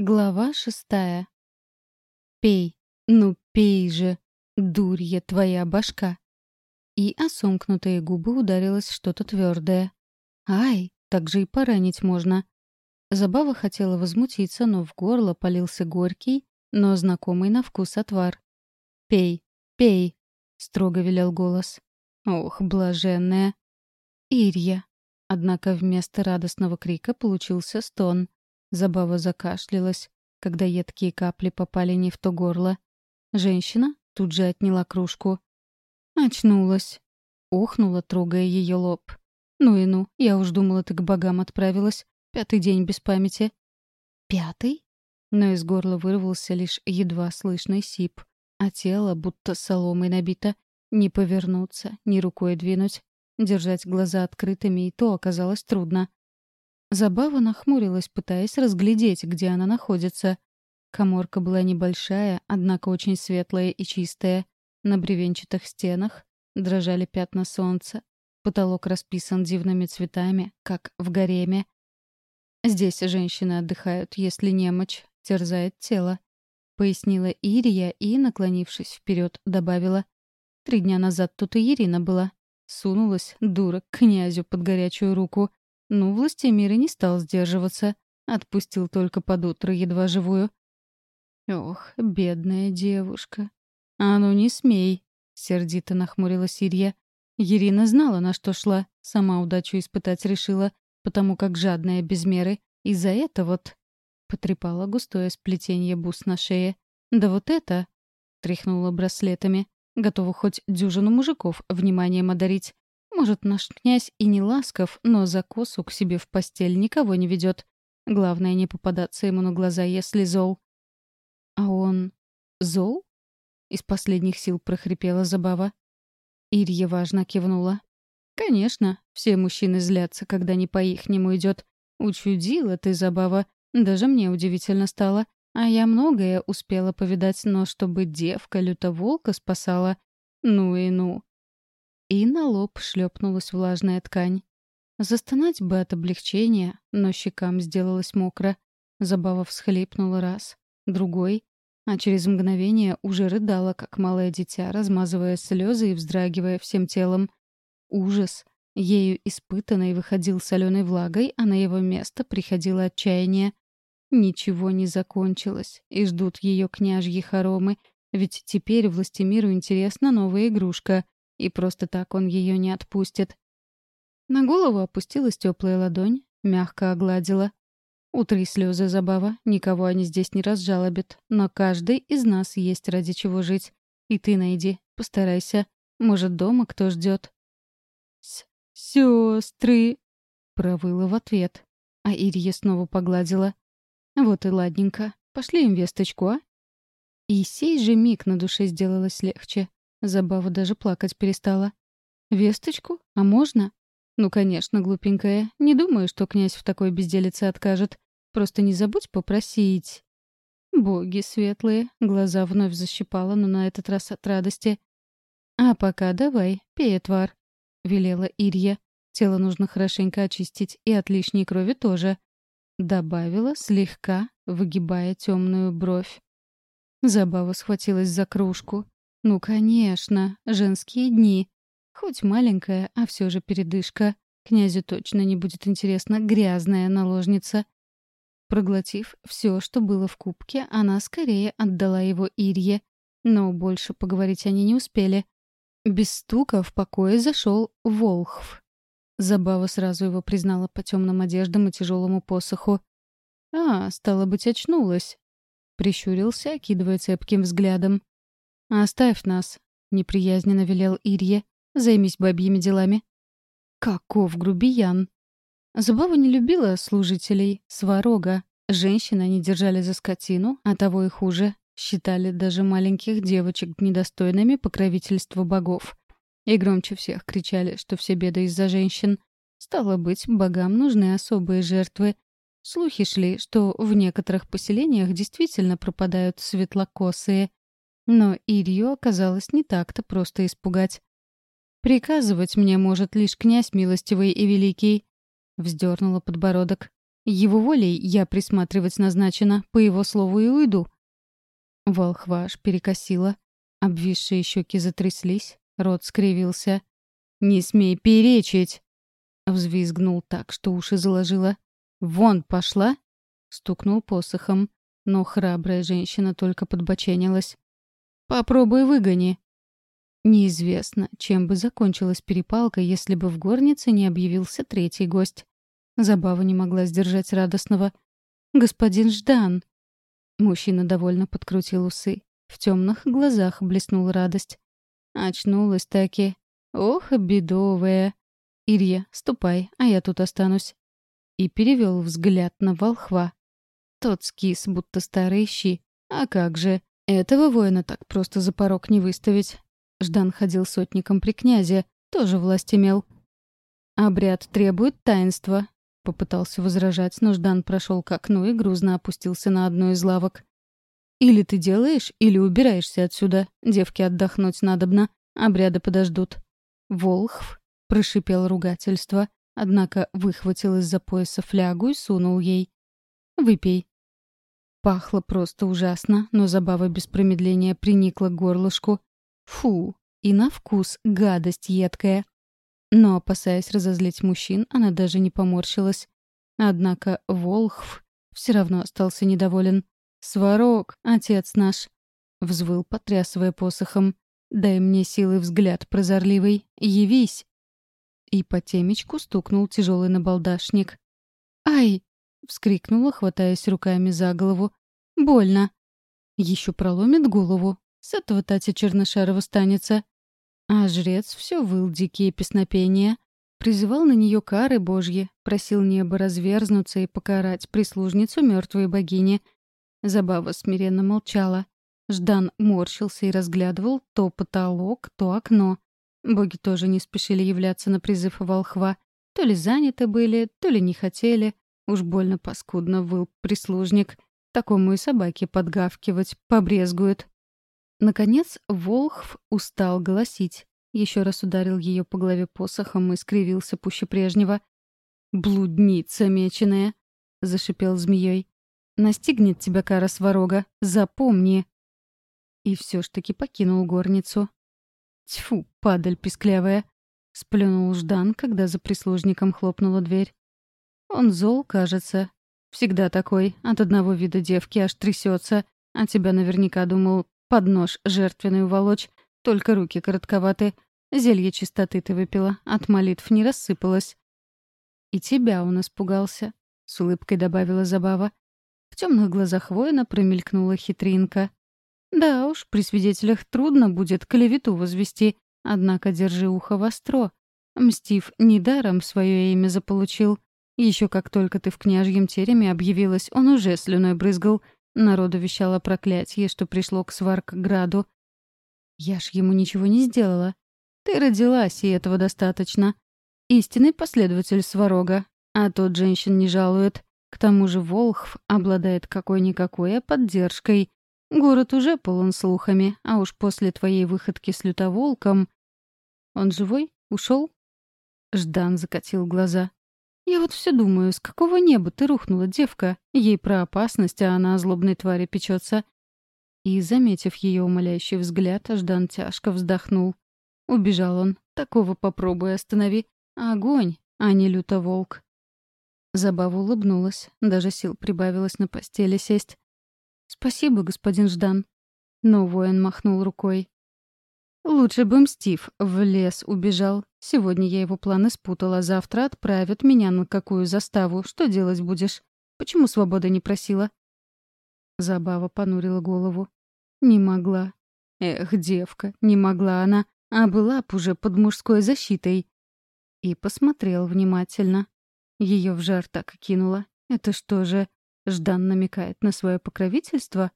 Глава шестая. «Пей, ну пей же, дурья твоя башка!» И о губы ударилось что-то твердое. «Ай, так же и поранить можно!» Забава хотела возмутиться, но в горло полился горький, но знакомый на вкус отвар. «Пей, пей!» — строго велел голос. «Ох, блаженная!» «Ирья!» Однако вместо радостного крика получился стон — Забава закашлялась, когда едкие капли попали не в то горло. Женщина тут же отняла кружку. Очнулась. Охнула, трогая ее лоб. «Ну и ну, я уж думала, ты к богам отправилась. Пятый день без памяти». «Пятый?» Но из горла вырвался лишь едва слышный сип, а тело будто соломой набито. Не повернуться, ни рукой двинуть. Держать глаза открытыми и то оказалось трудно. Забава нахмурилась, пытаясь разглядеть, где она находится. Коморка была небольшая, однако очень светлая и чистая. На бревенчатых стенах дрожали пятна солнца. Потолок расписан дивными цветами, как в гареме. «Здесь женщины отдыхают, если немочь терзает тело», — пояснила Ирия и, наклонившись вперед, добавила. «Три дня назад тут и Ирина была. Сунулась, дура, к князю под горячую руку. Ну, властемир и не стал сдерживаться. Отпустил только под утро едва живую. «Ох, бедная девушка!» «А ну не смей!» — сердито нахмурилась Ирья. Ирина знала, на что шла, сама удачу испытать решила, потому как жадная без меры. И за это вот... Потрепала густое сплетение бус на шее. «Да вот это...» — тряхнула браслетами. Готова хоть дюжину мужиков вниманием одарить. Может, наш князь и не ласков, но за косу к себе в постель никого не ведет. Главное, не попадаться ему на глаза, если зол. А он... зол? Из последних сил прохрипела забава. Ирья важно кивнула. «Конечно, все мужчины злятся, когда не по-ихнему идет. Учудила ты, забава. Даже мне удивительно стало. А я многое успела повидать, но чтобы девка лютоволка спасала... Ну и ну и на лоб шлепнулась влажная ткань. Застонать бы от облегчения, но щекам сделалось мокро. Забава всхлипнула раз, другой, а через мгновение уже рыдала, как малое дитя, размазывая слезы и вздрагивая всем телом. Ужас, ею испытанный, выходил соленой влагой, а на его место приходило отчаяние. Ничего не закончилось, и ждут ее княжьи хоромы, ведь теперь властемиру интересна новая игрушка — и просто так он ее не отпустит. На голову опустилась теплая ладонь, мягко огладила. Утро и слезы забава, никого они здесь не разжалобят, но каждый из нас есть ради чего жить. И ты найди, постарайся. Может, дома кто ждет. «Сестры!» — провыла в ответ. А Ирия снова погладила. «Вот и ладненько. Пошли им весточку, а?» И сей же миг на душе сделалось легче. Забава даже плакать перестала. «Весточку? А можно?» «Ну, конечно, глупенькая. Не думаю, что князь в такой безделице откажет. Просто не забудь попросить». Боги светлые, глаза вновь защипала, но на этот раз от радости. «А пока давай, пей отвар», — велела Ирья. «Тело нужно хорошенько очистить, и от лишней крови тоже», — добавила, слегка выгибая темную бровь. Забава схватилась за кружку. Ну, конечно, женские дни. Хоть маленькая, а все же передышка. Князю точно не будет интересна грязная наложница. Проглотив все, что было в кубке, она скорее отдала его Ирье. Но больше поговорить они не успели. Без стука в покое зашел Волхв. Забава сразу его признала по темным одеждам и тяжелому посоху. «А, стало быть, очнулась», — прищурился, окидывая цепким взглядом. «Оставь нас», — неприязненно велел Ирье. «Займись бабьими делами». Каков грубиян! Зубова не любила служителей, сварога. Женщин они держали за скотину, а того и хуже. Считали даже маленьких девочек недостойными покровительства богов. И громче всех кричали, что все беды из-за женщин. Стало быть, богам нужны особые жертвы. Слухи шли, что в некоторых поселениях действительно пропадают светлокосые. Но Илью оказалось не так-то просто испугать. «Приказывать мне может лишь князь милостивый и великий», — вздернула подбородок. Его волей я присматривать назначена, по его слову и уйду. Волхва аж перекосила. Обвисшие щеки затряслись, рот скривился. «Не смей перечить!» Взвизгнул так, что уши заложила. «Вон пошла!» Стукнул посохом, но храбрая женщина только подбоченилась. «Попробуй выгони!» Неизвестно, чем бы закончилась перепалка, если бы в горнице не объявился третий гость. Забава не могла сдержать радостного. «Господин Ждан!» Мужчина довольно подкрутил усы. В темных глазах блеснула радость. Очнулась таки. «Ох, бедовая!» «Илья, ступай, а я тут останусь». И перевел взгляд на волхва. Тот скис, будто старые щи. А как же? Этого воина так просто за порог не выставить. Ждан ходил сотником при князе, тоже власть имел. «Обряд требует таинства», — попытался возражать, но Ждан прошел к окну и грузно опустился на одну из лавок. «Или ты делаешь, или убираешься отсюда. Девки отдохнуть надобно, обряды подождут». Волхв прошипел ругательство, однако выхватил из-за пояса флягу и сунул ей. «Выпей». Пахло просто ужасно, но забава без промедления приникла к горлышку, Фу, и на вкус гадость едкая. Но, опасаясь разозлить мужчин, она даже не поморщилась. Однако Волхв все равно остался недоволен. «Сварог, отец наш!» — взвыл, потрясывая посохом. «Дай мне силы взгляд прозорливый. Явись!» И по темечку стукнул тяжелый набалдашник. «Ай!» — вскрикнула, хватаясь руками за голову. «Больно!» Еще проломит голову, с этого Татя Чернышарова станется. А жрец все выл дикие песнопения. Призывал на нее кары божьи, просил небо разверзнуться и покарать прислужницу мертвой богини. Забава смиренно молчала. Ждан морщился и разглядывал то потолок, то окно. Боги тоже не спешили являться на призыв волхва. То ли заняты были, то ли не хотели. Уж больно паскудно выл прислужник. Такому и собаки подгавкивать побрезгуют. Наконец Волхв устал голосить. Еще раз ударил ее по голове посохом и скривился пуще прежнего. «Блудница меченая!» — зашипел змеей. «Настигнет тебя кара сварога, запомни!» И все ж таки покинул горницу. «Тьфу, падаль писклявая!» — сплюнул Ждан, когда за прислужником хлопнула дверь. «Он зол, кажется. Всегда такой, от одного вида девки аж трясется, а тебя наверняка думал, под нож жертвенный уволочь, только руки коротковаты. Зелье чистоты ты выпила, от молитв не рассыпалось. «И тебя он испугался», — с улыбкой добавила Забава. В темных глазах воина промелькнула хитринка. «Да уж, при свидетелях трудно будет клевету возвести, однако держи ухо востро. Мстив недаром свое имя заполучил. Еще как только ты в княжьем тереме объявилась, он уже слюной брызгал — Народу вещало проклятие, что пришло к Сваркграду. Я ж ему ничего не сделала. Ты родилась, и этого достаточно. Истинный последователь Сварога. А тот женщин не жалует. К тому же Волхв обладает какой-никакой поддержкой. Город уже полон слухами, а уж после твоей выходки с лютоволком... Он живой? Ушел? Ждан закатил глаза. Я вот все думаю, с какого неба ты рухнула, девка? Ей про опасность, а она о злобной твари печется. И, заметив ее умоляющий взгляд, Ждан тяжко вздохнул. Убежал он. Такого попробуй останови. Огонь, а не лютоволк. Забава улыбнулась, даже сил прибавилось на постели сесть. «Спасибо, господин Ждан». Но воин махнул рукой. Лучше бы Мстив в лес убежал. Сегодня я его планы спутала, завтра отправят меня на какую заставу. Что делать будешь? Почему свобода не просила?» Забава понурила голову. «Не могла. Эх, девка, не могла она, а была б уже под мужской защитой». И посмотрел внимательно. Ее в жар так кинуло. Это что же, Ждан намекает на свое покровительство?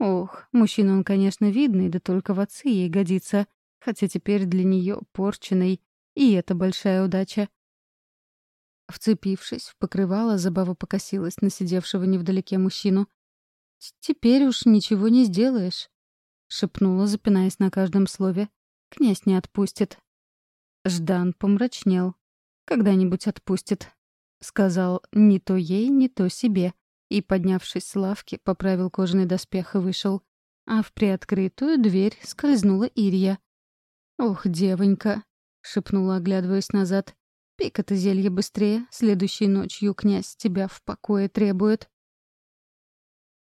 Ох, мужчина он, конечно, видный, да только в отцы ей годится. Хотя теперь для нее порченный. И это большая удача. Вцепившись в покрывало, Забава покосилась на сидевшего невдалеке мужчину. «Теперь уж ничего не сделаешь», — шепнула, запинаясь на каждом слове. «Князь не отпустит». Ждан помрачнел. «Когда-нибудь отпустит». — сказал не то ей, не то себе, и, поднявшись с лавки, поправил кожаный доспех и вышел. А в приоткрытую дверь скользнула Ирия. «Ох, девонька!» — шепнула, оглядываясь назад. «Пей-ка ты зелье быстрее, следующей ночью князь тебя в покое требует».